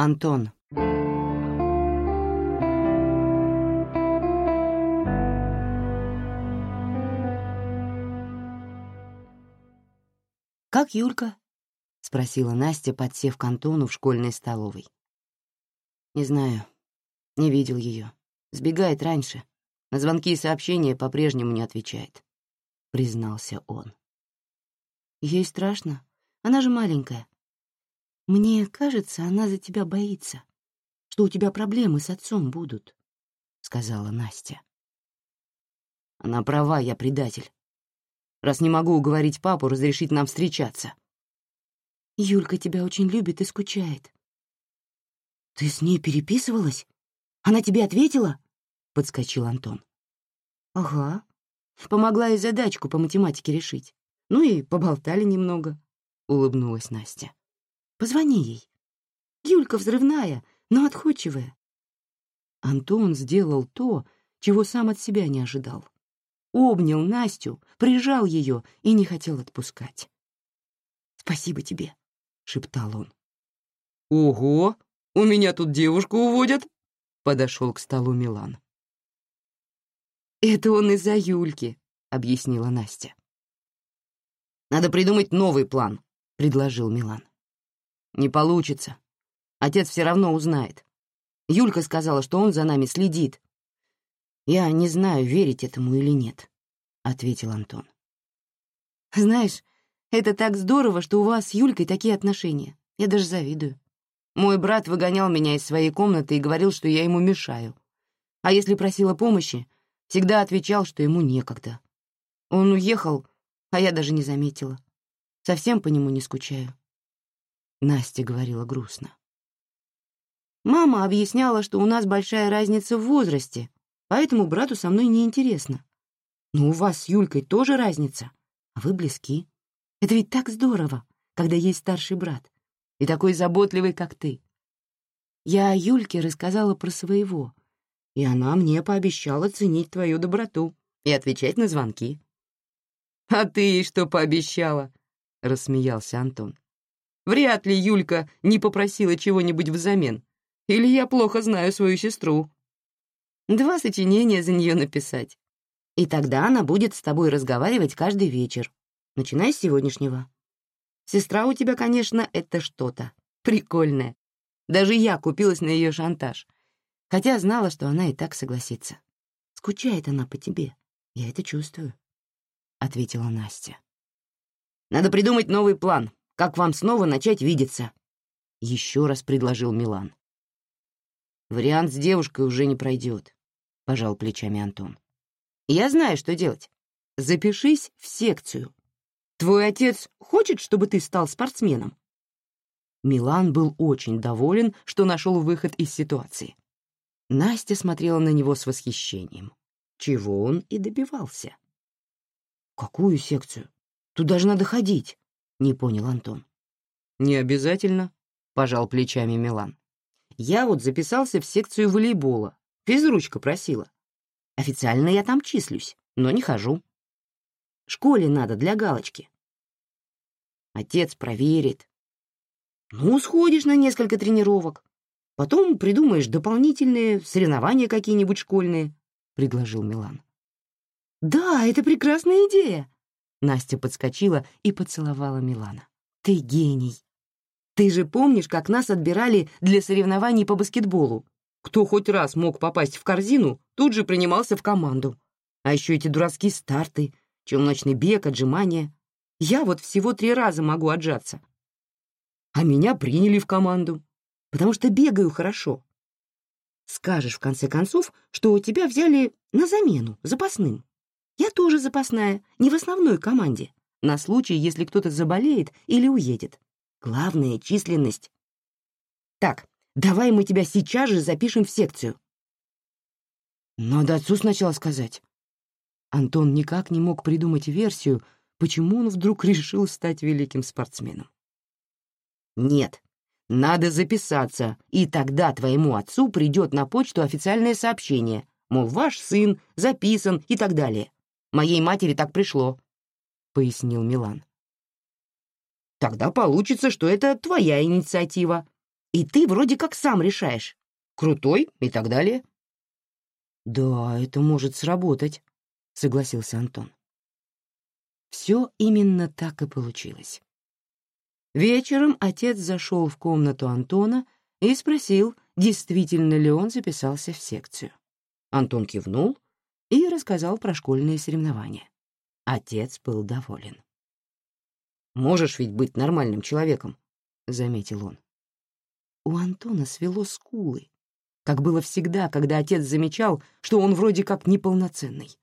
Антон. «Как Юлька?» — спросила Настя, подсев к Антону в школьной столовой. «Не знаю. Не видел ее. Сбегает раньше. На звонки и сообщения по-прежнему не отвечает», — признался он. «Ей страшно. Она же маленькая. Мне кажется, она за тебя боится, что у тебя проблемы с отцом будут», — сказала Настя. «Она права, я предатель. Раз не могу уговорить папу разрешить нам встречаться». «Юлька тебя очень любит и скучает». «Ты с ней переписывалась? Она тебе ответила?» — подскочил Антон. «Ага. Помогла ей задачку по математике решить. Ну и поболтали немного», — улыбнулась Настя. «Позвони ей. Юлька взрывная, но отходчивая». Антон сделал то, чего сам от себя не ожидал. Обнял Настю, прижал ее и не хотел отпускать. «Спасибо тебе», — шептал он. «Ого, у меня тут девушку уводят», — подошел к столу Милан. «Это он из-за Юльки», — объяснила Настя. Надо придумать новый план», — предложил Милан. «Не получится. Отец все равно узнает. Юлька сказала, что он за нами следит». «Я не знаю, верить этому или нет», — ответил Антон. «Знаешь, это так здорово, что у вас с Юлькой такие отношения. Я даже завидую. Мой брат выгонял меня из своей комнаты и говорил, что я ему мешаю. А если просила помощи, всегда отвечал, что ему некогда. Он уехал, а я даже не заметила. Совсем по нему не скучаю. Настя говорила грустно. Мама объясняла, что у нас большая разница в возрасте, поэтому брату со мной неинтересно. Но у вас с Юлькой тоже разница, а вы близки. Это ведь так здорово, когда есть старший брат и такой заботливый, как ты. Я Юльке рассказала про своего, и она мне пообещала ценить твою доброту и отвечать на звонки. «А ты что пообещала?» — рассмеялся Антон. «Вряд ли Юлька не попросила чего-нибудь взамен. Или я плохо знаю свою сестру?» «Два сочинения за нее написать. И тогда она будет с тобой разговаривать каждый вечер, начиная с сегодняшнего. Сестра у тебя, конечно, это что-то. Прикольное. Даже я купилась на ее шантаж. Хотя знала, что она и так согласится. Скучает она по тебе. Я это чувствую. — ответила Настя. «Надо придумать новый план, как вам снова начать видеться», — еще раз предложил Милан. «Вариант с девушкой уже не пройдет», — пожал плечами Антон. «Я знаю, что делать. Запишись в секцию. Твой отец хочет, чтобы ты стал спортсменом?» Милан был очень доволен, что нашел выход из ситуации. Настя смотрела на него с восхищением, чего он и добивался. «Какую секцию? Туда же надо ходить», — не понял Антон. «Не обязательно», — пожал плечами Милан. «Я вот записался в секцию волейбола. Физручка просила. Официально я там числюсь, но не хожу. Школе надо для галочки. Отец проверит. Ну, сходишь на несколько тренировок. Потом придумаешь дополнительные соревнования какие-нибудь школьные», — предложил Милан. «Да, это прекрасная идея!» Настя подскочила и поцеловала Милана. «Ты гений! Ты же помнишь, как нас отбирали для соревнований по баскетболу? Кто хоть раз мог попасть в корзину, тут же принимался в команду. А еще эти дурацкие старты, челночный бег, отжимания. Я вот всего три раза могу отжаться. А меня приняли в команду, потому что бегаю хорошо. Скажешь, в конце концов, что тебя взяли на замену, запасным. Я тоже запасная, не в основной команде, на случай, если кто-то заболеет или уедет. Главное — численность. Так, давай мы тебя сейчас же запишем в секцию. Надо отцу сначала сказать. Антон никак не мог придумать версию, почему он вдруг решил стать великим спортсменом. Нет, надо записаться, и тогда твоему отцу придет на почту официальное сообщение, мол, ваш сын записан и так далее. Моей матери так пришло», — пояснил Милан. «Тогда получится, что это твоя инициатива. и ты вроде как сам решаешь. Крутой и так далее. «Да, это может сработать», — согласился Антон. Все именно так и получилось. Вечером отец зашел в комнату Антона и спросил, действительно ли он записался в секцию. Антон кивнул и рассказал про школьные соревнования. Отец был доволен. «Можешь ведь быть нормальным человеком», — заметил он. У Антона свело скулы, как было всегда, когда отец замечал, что он вроде как неполноценный.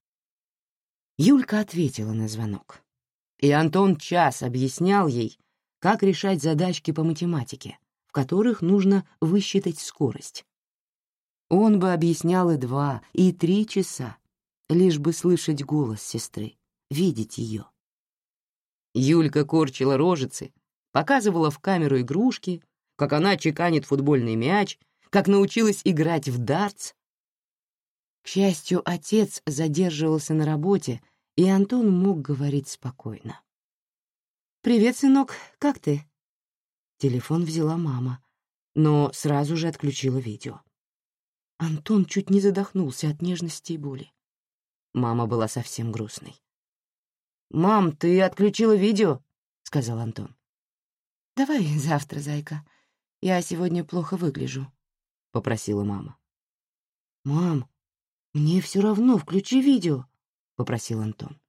Юлька ответила на звонок. И Антон час объяснял ей, как решать задачки по математике, в которых нужно высчитать скорость. Он бы объяснял и два, и три часа, лишь бы слышать голос сестры, видеть ее. Юлька корчила рожицы, показывала в камеру игрушки, как она чеканит футбольный мяч, как научилась играть в дартс. К счастью, отец задерживался на работе, и Антон мог говорить спокойно. «Привет, сынок, как ты?» Телефон взяла мама, но сразу же отключила видео. Антон чуть не задохнулся от нежности и боли. Мама была совсем грустной. «Мам, ты отключила видео?» — сказал Антон. «Давай завтра, зайка. Я сегодня плохо выгляжу», — попросила мама. «Мам, мне все равно, включи видео», — попросил Антон.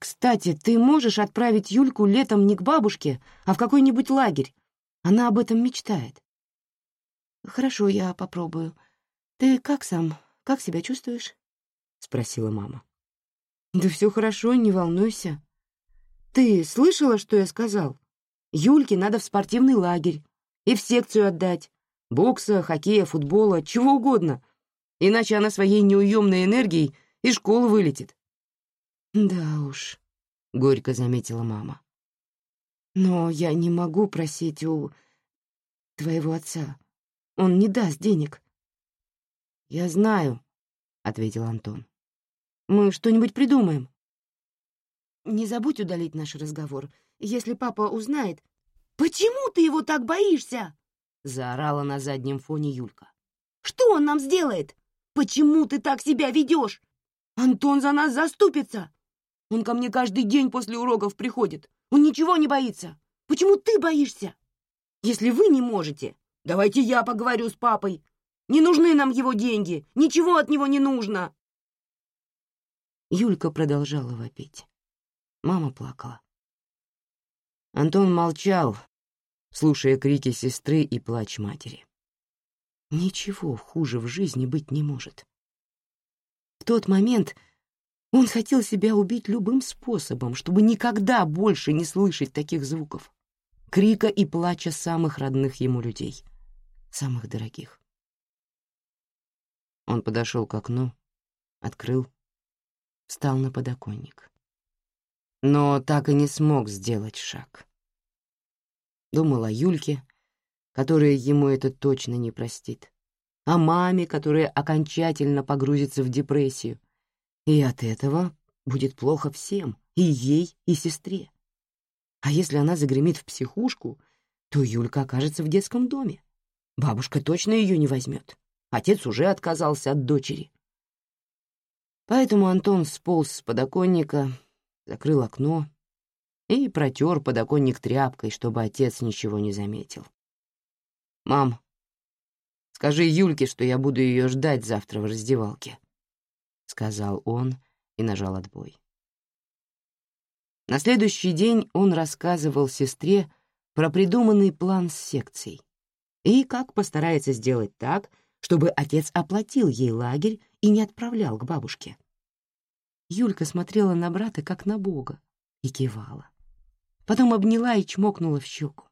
«Кстати, ты можешь отправить Юльку летом не к бабушке, а в какой-нибудь лагерь? Она об этом мечтает». «Хорошо, я попробую. Ты как сам? Как себя чувствуешь?» — спросила мама. «Да все хорошо, не волнуйся. Ты слышала, что я сказал? Юльке надо в спортивный лагерь и в секцию отдать. Бокса, хоккея, футбола, чего угодно. Иначе она своей неуемной энергией из школы вылетит. «Да уж», — горько заметила мама. «Но я не могу просить у твоего отца. Он не даст денег». «Я знаю», — ответил Антон. «Мы что-нибудь придумаем». «Не забудь удалить наш разговор. Если папа узнает...» «Почему ты его так боишься?» — заорала на заднем фоне Юлька. «Что он нам сделает? Почему ты так себя ведешь? Антон за нас заступится!» Он ко мне каждый день после уроков приходит. Он ничего не боится. Почему ты боишься? Если вы не можете, давайте я поговорю с папой. Не нужны нам его деньги. Ничего от него не нужно. Юлька продолжала вопить. Мама плакала. Антон молчал, слушая крики сестры и плач матери. Ничего хуже в жизни быть не может. В тот момент он хотел себя убить любым способом, чтобы никогда больше не слышать таких звуков. Крика и плача самых родных ему людей, самых дорогих. Он подошел к окну, открыл, встал на подоконник. Но так и не смог сделать шаг. Думал о Юльке, которая ему это точно не простит, о маме, которая окончательно погрузится в депрессию, и от этого будет плохо всем, и ей, и сестре. А если она загремит в психушку, то Юлька окажется в детском доме. Бабушка точно ее не возьмет. Отец уже отказался от дочери. Поэтому Антон сполз с подоконника, закрыл окно и протер подоконник тряпкой, чтобы отец ничего не заметил. «Мам, скажи Юльке, что я буду ее ждать завтра в раздевалке», сказал он и нажал отбой. На следующий день он рассказывал сестре про придуманный план с секцией и как постарается сделать так, чтобы отец оплатил ей лагерь и не отправлял к бабушке. Юлька смотрела на брата как на бога и кивала. Потом обняла и чмокнула в щеку.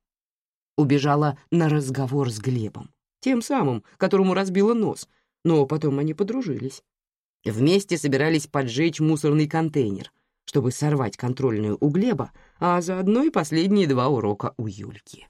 Убежала на разговор с Глебом, тем самым, которому разбила нос, но потом они подружились. Вместе собирались поджечь мусорный контейнер, чтобы сорвать контрольную у Глеба, а заодно и последние два урока у Юльки.